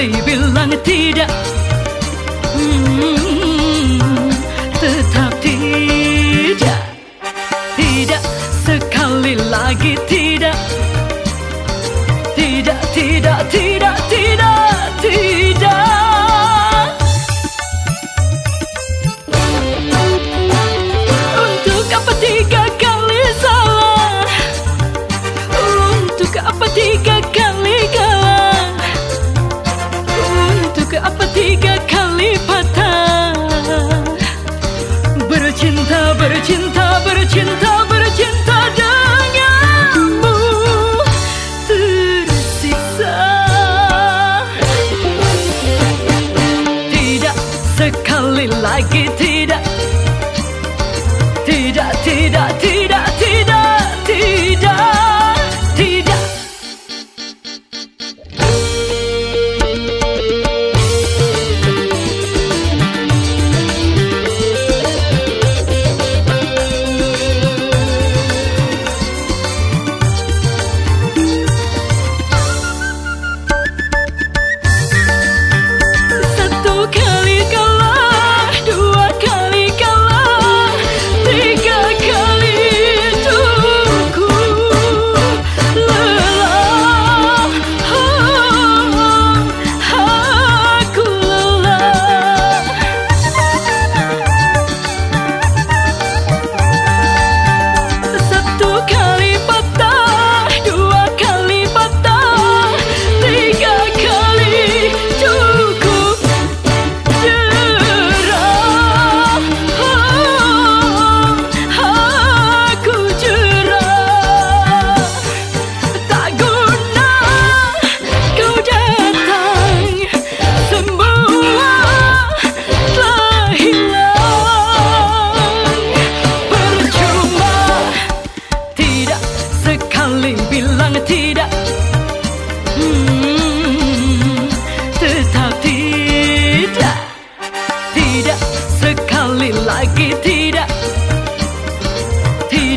Kali bilang tidak. Hmm, tetap tidak. Tidak sekali lagi tidak. apa tiga kali patah? Bercinta, bercinta, bercinta.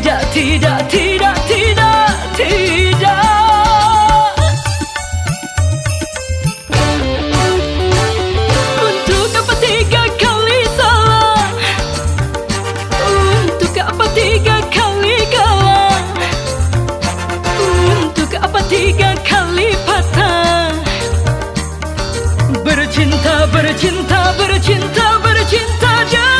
tidak, tidak, tidak, tidak, tidak. Untuk apa tiga kali salah? Untuk apa tiga kali kalah? Untuk apa tiga kali patah? Bercinta, bercinta, bercinta, bercinta, bercinta.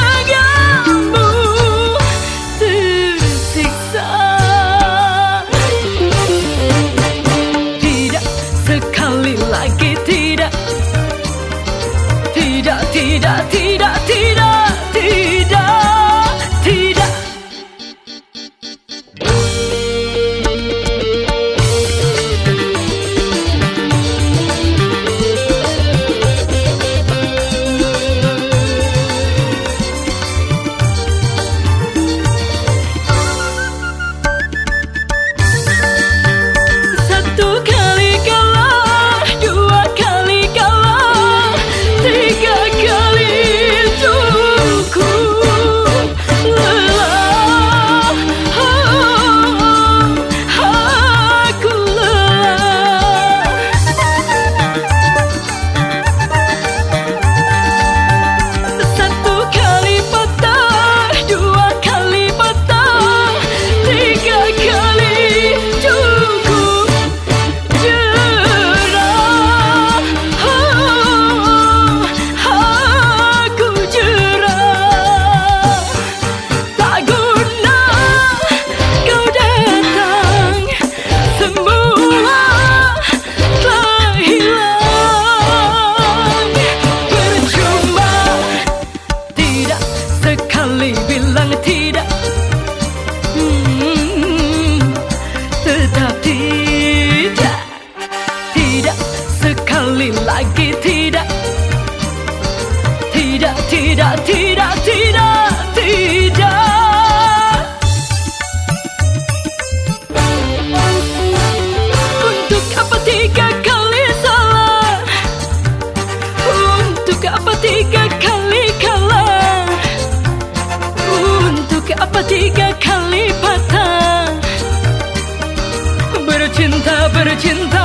Tidak, tidak sekali lagi tidak. Tidak, tidak, tidak, tidak. 天堂